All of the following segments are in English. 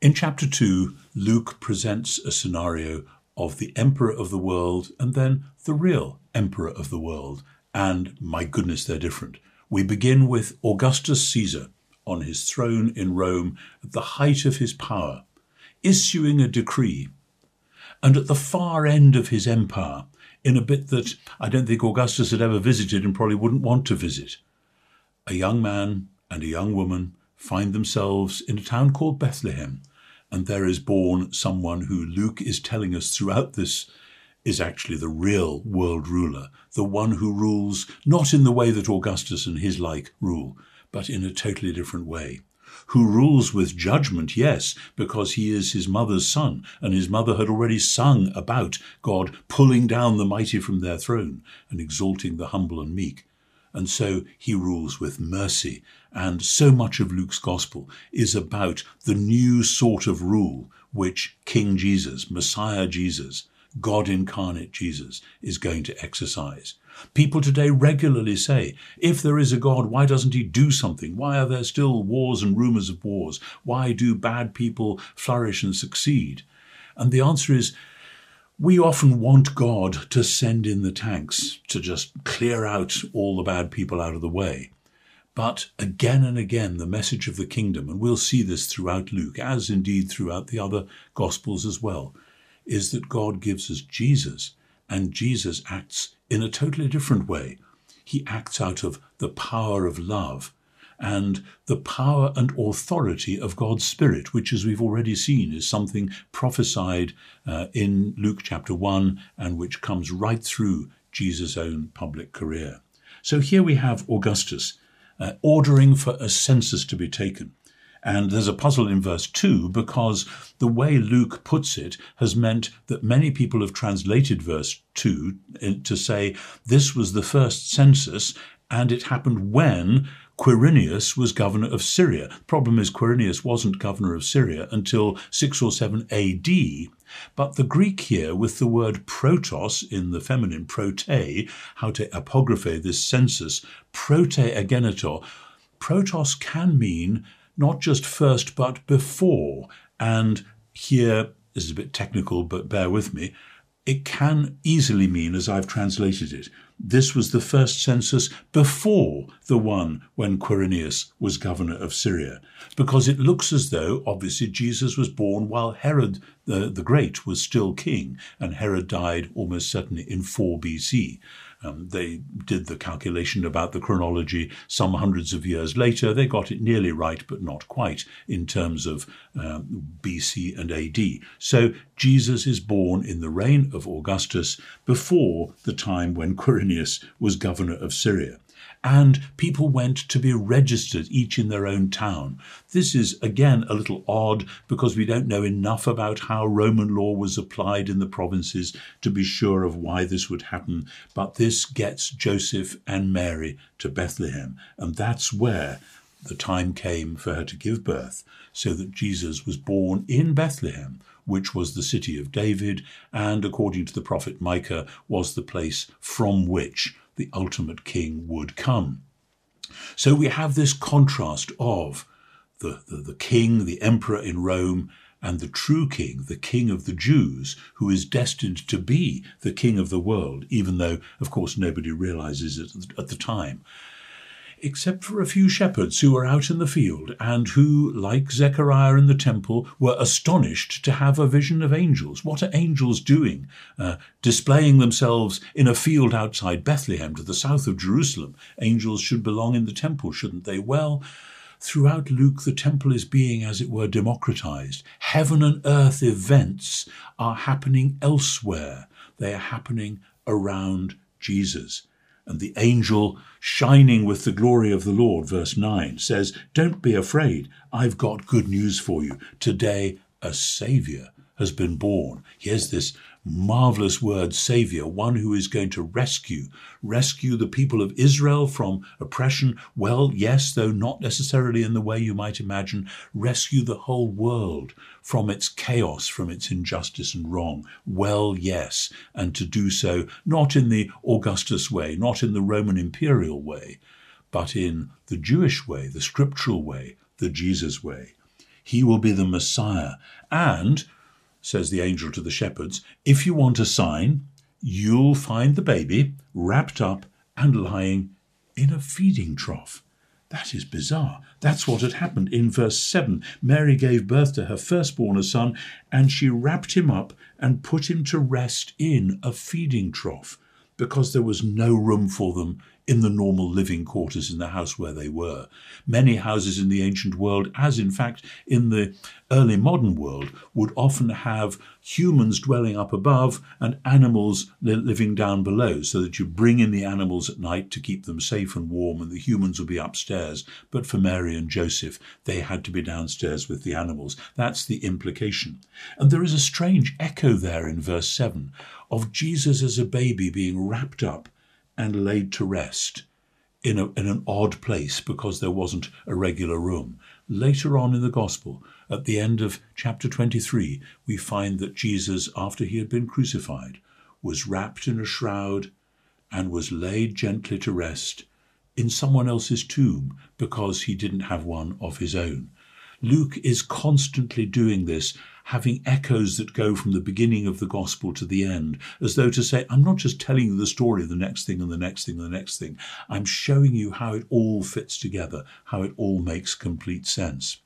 In chapter 2, Luke presents a scenario of the emperor of the world and then the real emperor of the world. And my goodness, they're different. We begin with Augustus Caesar on his throne in Rome at the height of his power, issuing a decree. And at the far end of his empire, in a bit that I don't think Augustus had ever visited and probably wouldn't want to visit, a young man and a young woman find themselves in a town called Bethlehem, and there is born someone who Luke is telling us throughout this is actually the real world ruler, the one who rules not in the way that Augustus and his like rule, but in a totally different way. Who rules with judgment, yes, because he is his mother's son, and his mother had already sung about God pulling down the mighty from their throne and exalting the humble and meek. And so he rules with mercy. And so much of Luke's gospel is about the new sort of rule which King Jesus, Messiah Jesus, God incarnate Jesus is going to exercise. People today regularly say, if there is a God, why doesn't he do something? Why are there still wars and rumors of wars? Why do bad people flourish and succeed? And the answer is, we often want God to send in the tanks to just clear out all the bad people out of the way. But again and again, the message of the kingdom, and we'll see this throughout Luke, as indeed throughout the other Gospels as well, is that God gives us Jesus, and Jesus acts in a totally different way. He acts out of the power of love and the power and authority of God's Spirit, which, as we've already seen, is something prophesied uh, in Luke chapter 1 and which comes right through Jesus' own public career. So here we have Augustus uh, ordering for a census to be taken. And there's a puzzle in verse 2 because the way Luke puts it has meant that many people have translated verse 2 uh, to say this was the first census and it happened when Quirinius was governor of Syria. Problem is Quirinius wasn't governor of Syria until 6 or 7 AD. But the Greek here, with the word protos in the feminine, prote, how to apographe this census, prote agenitor, protos can mean not just first but before. And here this is a bit technical, but bear with me. It can easily mean, as I've translated it, this was the first census before the one when Quirinius was governor of Syria, because it looks as though, obviously, Jesus was born while Herod the, the Great was still king, and Herod died almost certainly in 4 BC. Um, they did the calculation about the chronology some hundreds of years later. They got it nearly right, but not quite in terms of um, BC and AD. So Jesus is born in the reign of Augustus before the time when Quirinius was governor of Syria and people went to be registered, each in their own town. This is again a little odd because we don't know enough about how Roman law was applied in the provinces to be sure of why this would happen, but this gets Joseph and Mary to Bethlehem, and that's where the time came for her to give birth, so that Jesus was born in Bethlehem, which was the city of David, and according to the prophet Micah, was the place from which the ultimate king would come. So we have this contrast of the, the, the king, the emperor in Rome, and the true king, the king of the Jews, who is destined to be the king of the world, even though, of course, nobody realizes it at the time except for a few shepherds who were out in the field and who, like Zechariah in the temple, were astonished to have a vision of angels. What are angels doing? Uh, displaying themselves in a field outside Bethlehem to the south of Jerusalem. Angels should belong in the temple, shouldn't they? Well, throughout Luke, the temple is being, as it were, democratized. Heaven and earth events are happening elsewhere. They are happening around Jesus. And the angel shining with the glory of the Lord, verse 9, says, Don't be afraid. I've got good news for you. Today, a Saviour has been born. Here's this marvelous word, Savior, one who is going to rescue, rescue the people of Israel from oppression. Well, yes, though not necessarily in the way you might imagine, rescue the whole world from its chaos, from its injustice and wrong. Well, yes, and to do so not in the Augustus way, not in the Roman imperial way, but in the Jewish way, the scriptural way, the Jesus way. He will be the Messiah. And, says the angel to the shepherds, if you want a sign, you'll find the baby wrapped up and lying in a feeding trough. That is bizarre. That's what had happened in verse 7. Mary gave birth to her firstborn, a son, and she wrapped him up and put him to rest in a feeding trough because there was no room for them in the normal living quarters in the house where they were. Many houses in the ancient world, as in fact in the early modern world, would often have humans dwelling up above and animals living down below, so that you bring in the animals at night to keep them safe and warm, and the humans would be upstairs. But for Mary and Joseph, they had to be downstairs with the animals. That's the implication. And there is a strange echo there in verse 7 of Jesus as a baby being wrapped up and laid to rest in, a, in an odd place because there wasn't a regular room. Later on in the Gospel, at the end of chapter 23, we find that Jesus, after he had been crucified, was wrapped in a shroud and was laid gently to rest in someone else's tomb because he didn't have one of his own. Luke is constantly doing this having echoes that go from the beginning of the gospel to the end, as though to say, I'm not just telling you the story of the next thing and the next thing and the next thing. I'm showing you how it all fits together, how it all makes complete sense.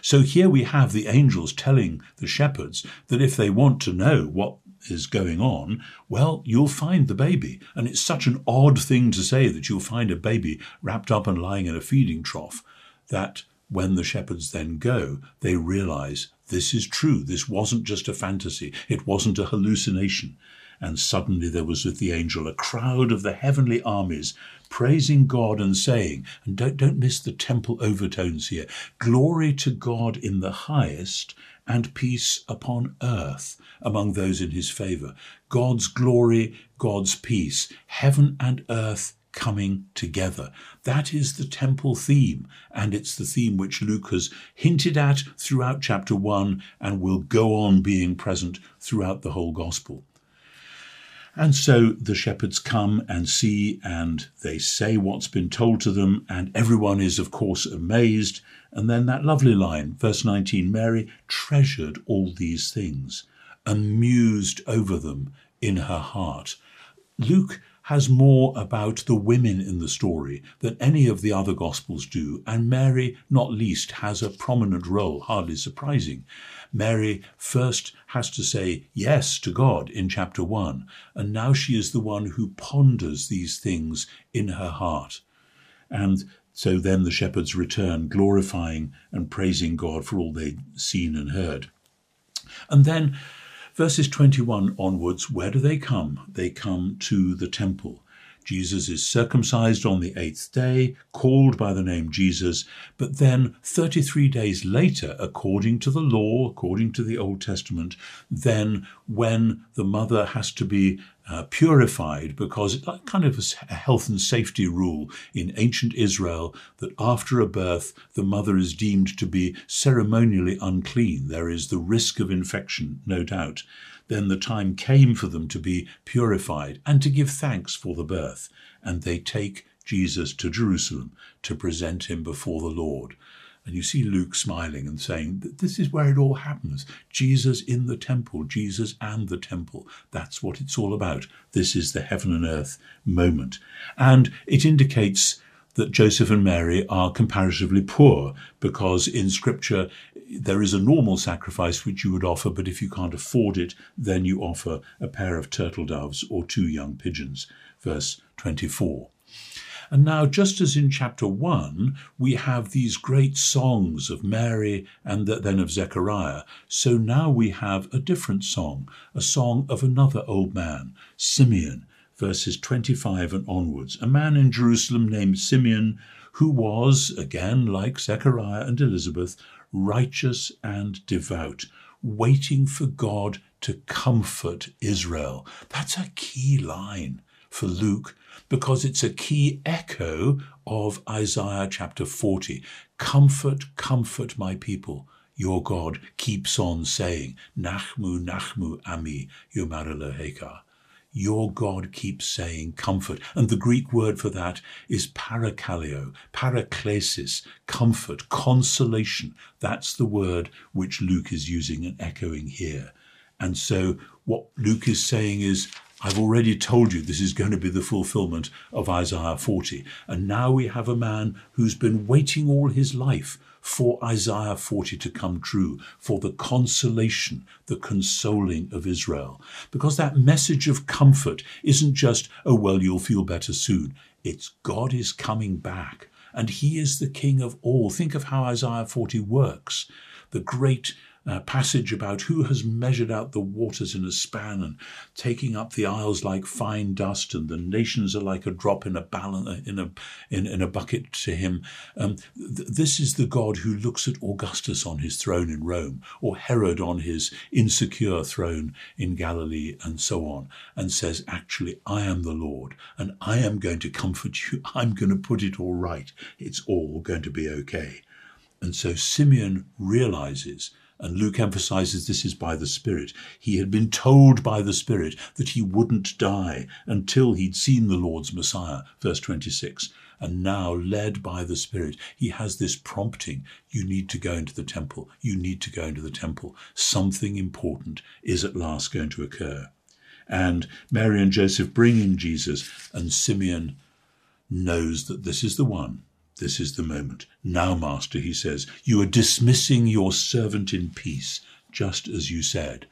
So here we have the angels telling the shepherds that if they want to know what is going on, well, you'll find the baby. And it's such an odd thing to say that you'll find a baby wrapped up and lying in a feeding trough that when the shepherds then go, they realize this is true. This wasn't just a fantasy. It wasn't a hallucination. And suddenly there was with the angel a crowd of the heavenly armies praising God and saying, and don't, don't miss the temple overtones here, glory to God in the highest and peace upon earth among those in his favor. God's glory, God's peace, heaven and earth coming together. That is the temple theme, and it's the theme which Luke has hinted at throughout chapter 1 and will go on being present throughout the whole gospel. And so the shepherds come and see, and they say what's been told to them, and everyone is, of course, amazed. And then that lovely line, verse 19 Mary treasured all these things and mused over them in her heart. Luke has more about the women in the story than any of the other Gospels do, and Mary, not least, has a prominent role, hardly surprising. Mary first has to say yes to God in chapter 1, and now she is the one who ponders these things in her heart. And so then the shepherds return, glorifying and praising God for all they'd seen and heard. And then Verses 21 onwards, where do they come? They come to the temple. Jesus is circumcised on the eighth day, called by the name Jesus, but then 33 days later, according to the law, according to the Old Testament, then when the mother has to be uh, purified because it's like kind of a health and safety rule in ancient Israel that after a birth the mother is deemed to be ceremonially unclean. There is the risk of infection, no doubt. Then the time came for them to be purified and to give thanks for the birth, and they take Jesus to Jerusalem to present him before the Lord. And you see Luke smiling and saying that this is where it all happens. Jesus in the temple, Jesus and the temple. That's what it's all about. This is the heaven and earth moment. And it indicates that Joseph and Mary are comparatively poor because in scripture there is a normal sacrifice which you would offer, but if you can't afford it, then you offer a pair of turtle doves or two young pigeons. Verse 24. And now, just as in chapter 1, we have these great songs of Mary and then of Zechariah, so now we have a different song, a song of another old man, Simeon, verses 25 and onwards. A man in Jerusalem named Simeon, who was, again like Zechariah and Elizabeth, righteous and devout, waiting for God to comfort Israel. That's a key line for Luke because it's a key echo of Isaiah chapter 40. Comfort, comfort my people. Your God keeps on saying, Nachmu, Nachmu, Ami, Yomar your God keeps saying comfort. And the Greek word for that is parakaleo, paraklesis, comfort, consolation. That's the word which Luke is using and echoing here. And so what Luke is saying is, I've already told you this is going to be the fulfillment of Isaiah 40. And now we have a man who's been waiting all his life for Isaiah 40 to come true, for the consolation, the consoling of Israel. Because that message of comfort isn't just, oh, well, you'll feel better soon. It's God is coming back and he is the king of all. Think of how Isaiah 40 works. The great uh, passage about who has measured out the waters in a span and taking up the isles like fine dust, and the nations are like a drop in a balance uh, in a in, in a bucket to him. Um, th- this is the God who looks at Augustus on his throne in Rome, or Herod on his insecure throne in Galilee, and so on, and says, "Actually, I am the Lord, and I am going to comfort you. I'm going to put it all right. It's all going to be okay." And so Simeon realizes and Luke emphasizes this is by the Spirit. He had been told by the Spirit that he wouldn't die until he'd seen the Lord's Messiah, verse 26. And now, led by the Spirit, he has this prompting you need to go into the temple. You need to go into the temple. Something important is at last going to occur. And Mary and Joseph bring in Jesus, and Simeon knows that this is the one this is the moment. Now, Master, he says, you are dismissing your servant in peace, just as you said.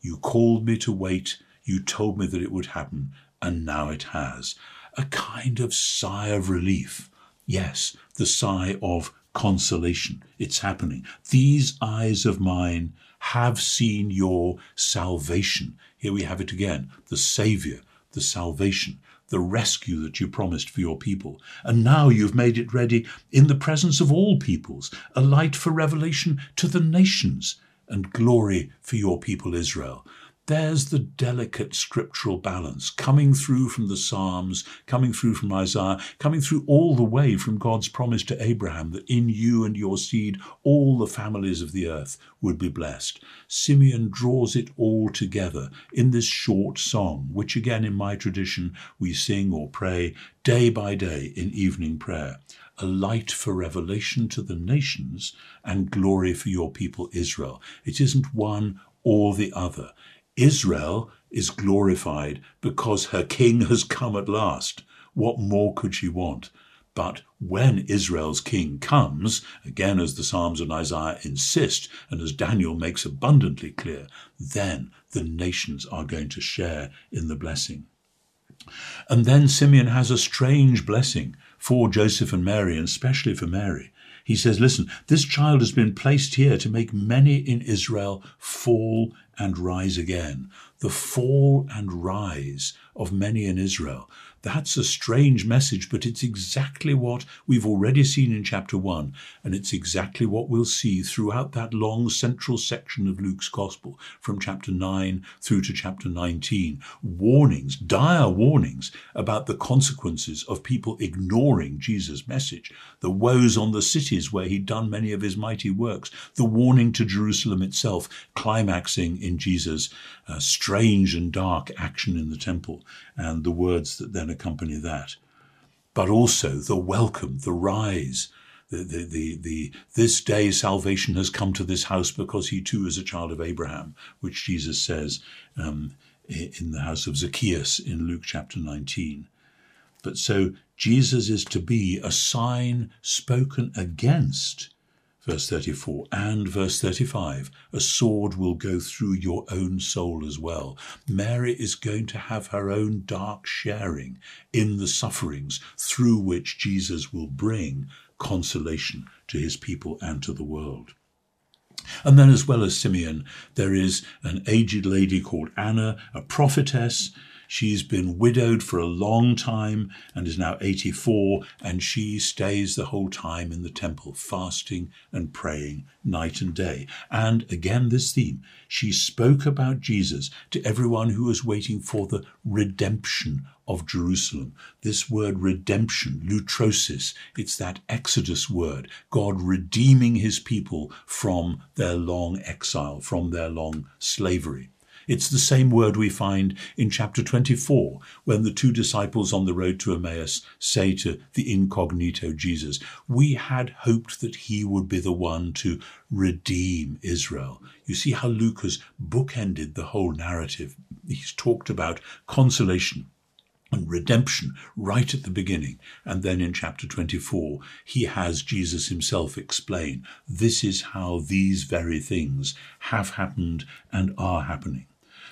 You called me to wait, you told me that it would happen, and now it has. A kind of sigh of relief. Yes, the sigh of consolation. It's happening. These eyes of mine have seen your salvation. Here we have it again the Saviour, the salvation the rescue that you promised for your people. And now you've made it ready in the presence of all peoples, a light for revelation to the nations and glory for your people Israel. There's the delicate scriptural balance coming through from the Psalms, coming through from Isaiah, coming through all the way from God's promise to Abraham that in you and your seed all the families of the earth would be blessed. Simeon draws it all together in this short song, which again in my tradition we sing or pray day by day in evening prayer a light for revelation to the nations and glory for your people Israel. It isn't one or the other. Israel is glorified because her king has come at last. What more could she want? But when Israel's king comes, again as the Psalms and Isaiah insist, and as Daniel makes abundantly clear, then the nations are going to share in the blessing. And then Simeon has a strange blessing for Joseph and Mary, and especially for Mary. He says, Listen, this child has been placed here to make many in Israel fall and rise again. The fall and rise of many in Israel. That's a strange message, but it's exactly what we've already seen in chapter 1, and it's exactly what we'll see throughout that long central section of Luke's Gospel, from chapter 9 through to chapter 19. Warnings, dire warnings about the consequences of people ignoring Jesus' message, the woes on the cities where he'd done many of his mighty works, the warning to Jerusalem itself, climaxing in Jesus' uh, strange and dark action in the temple, and the words that then accompany that. But also the welcome, the rise, the, the, the, the, this day salvation has come to this house because he too is a child of Abraham, which Jesus says um, in the house of Zacchaeus in Luke chapter 19. But so Jesus is to be a sign spoken against verse 34, and verse 35, a sword will go through your own soul as well. Mary is going to have her own dark sharing in the sufferings through which Jesus will bring consolation to his people and to the world. And then, as well as Simeon, there is an aged lady called Anna, a prophetess, She's been widowed for a long time and is now 84, and she stays the whole time in the temple, fasting and praying night and day. And again, this theme she spoke about Jesus to everyone who was waiting for the redemption of Jerusalem. This word redemption, lutrosis, it's that Exodus word, God redeeming his people from their long exile, from their long slavery. It's the same word we find in chapter 24 when the two disciples on the road to Emmaus say to the incognito Jesus, We had hoped that he would be the one to redeem Israel. You see how Luke has bookended the whole narrative. He's talked about consolation and redemption right at the beginning. And then in chapter 24, he has Jesus himself explain this is how these very things have happened and are happening.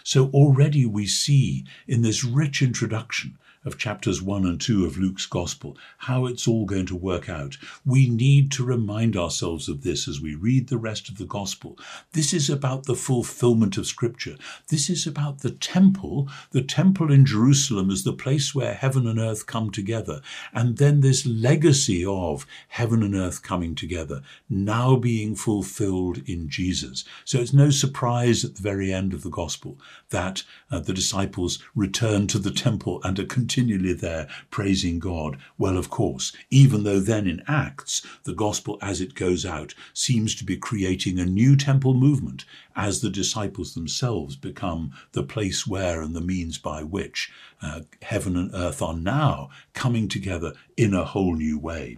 So already we see in this rich introduction of chapters 1 and 2 of Luke's Gospel, how it's all going to work out. We need to remind ourselves of this as we read the rest of the Gospel. This is about the fulfillment of Scripture. This is about the temple, the temple in Jerusalem as the place where heaven and earth come together, and then this legacy of heaven and earth coming together, now being fulfilled in Jesus. So it's no surprise at the very end of the Gospel that uh, the disciples return to the temple and are continually there praising God. Well, of course, even though then in Acts, the gospel as it goes out seems to be creating a new temple movement as the disciples themselves become the place where and the means by which uh, heaven and earth are now coming together in a whole new way.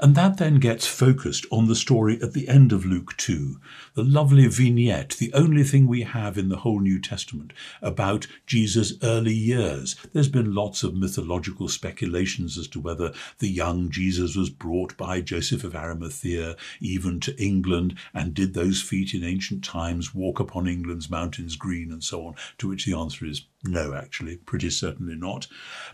And that then gets focused on the story at the end of Luke 2, the lovely vignette, the only thing we have in the whole New Testament about Jesus' early years. There's been lots of mythological speculations as to whether the young Jesus was brought by Joseph of Arimathea even to England, and did those feet in ancient times walk upon England's mountains green and so on, to which the answer is no, actually, pretty certainly not.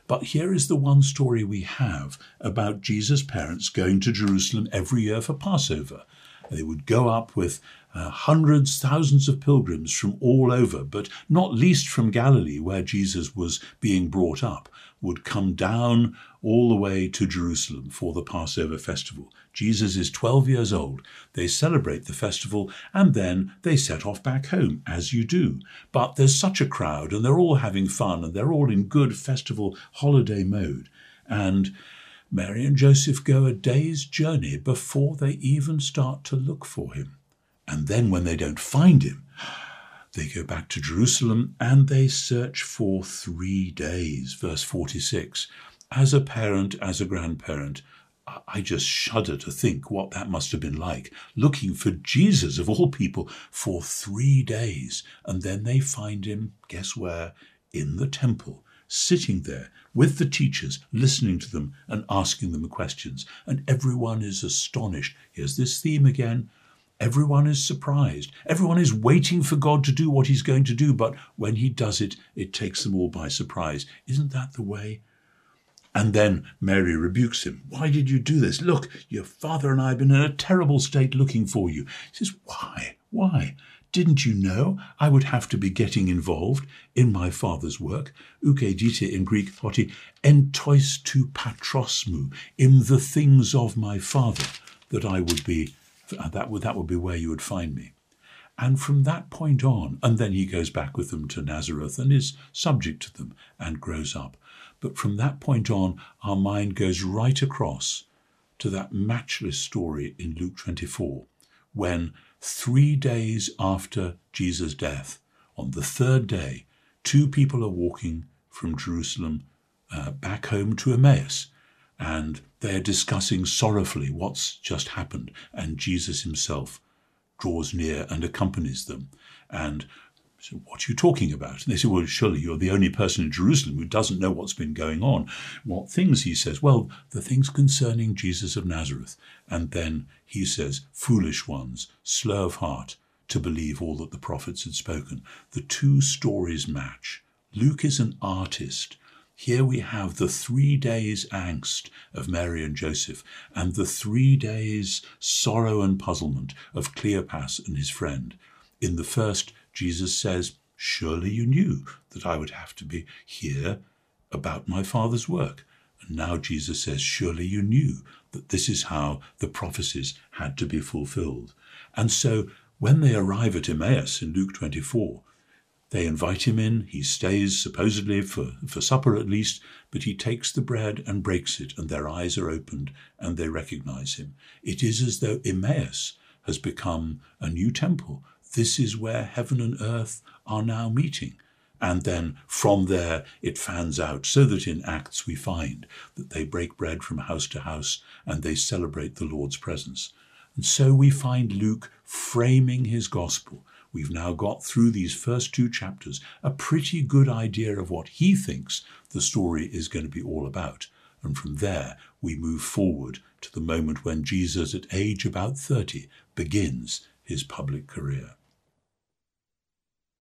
But here is the one story we have about Jesus' parents going to Jerusalem every year for Passover. They would go up with uh, hundreds, thousands of pilgrims from all over, but not least from Galilee, where Jesus was being brought up, would come down all the way to Jerusalem for the Passover festival. Jesus is 12 years old. They celebrate the festival and then they set off back home, as you do. But there's such a crowd and they're all having fun and they're all in good festival holiday mode. And Mary and Joseph go a day's journey before they even start to look for him. And then when they don't find him, they go back to Jerusalem and they search for three days. Verse 46. As a parent, as a grandparent, I just shudder to think what that must have been like, looking for Jesus of all people for three days. And then they find him, guess where? In the temple, sitting there with the teachers, listening to them and asking them questions. And everyone is astonished. Here's this theme again. Everyone is surprised. Everyone is waiting for God to do what he's going to do, but when he does it, it takes them all by surprise. Isn't that the way? And then Mary rebukes him. Why did you do this? Look, your father and I have been in a terrible state looking for you. He says, Why? Why? Didn't you know I would have to be getting involved in my father's work? Ukedite in Greek, hoti, entois tu patrosmu, in the things of my father, that I would be, uh, that would, that would be where you would find me. And from that point on, and then he goes back with them to Nazareth and is subject to them and grows up. But from that point on, our mind goes right across to that matchless story in Luke 24, when three days after Jesus' death, on the third day, two people are walking from Jerusalem uh, back home to Emmaus, and they're discussing sorrowfully what's just happened, and Jesus himself draws near and accompanies them. And so what are you talking about? And they say, well, surely you're the only person in Jerusalem who doesn't know what's been going on. What things? He says, well, the things concerning Jesus of Nazareth. And then he says, foolish ones, slow of heart to believe all that the prophets had spoken. The two stories match. Luke is an artist. Here we have the three days angst of Mary and Joseph and the three days sorrow and puzzlement of Cleopas and his friend. In the first, Jesus says, Surely you knew that I would have to be here about my Father's work. And now Jesus says, Surely you knew that this is how the prophecies had to be fulfilled. And so when they arrive at Emmaus in Luke 24, they invite him in. He stays, supposedly for, for supper at least, but he takes the bread and breaks it, and their eyes are opened and they recognize him. It is as though Emmaus has become a new temple this is where heaven and earth are now meeting. And then from there it fans out, so that in Acts we find that they break bread from house to house and they celebrate the Lord's presence. And so we find Luke framing his gospel. We've now got through these first two chapters a pretty good idea of what he thinks the story is going to be all about. And from there, we move forward to the moment when Jesus, at age about 30, begins his public career.